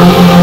Amen.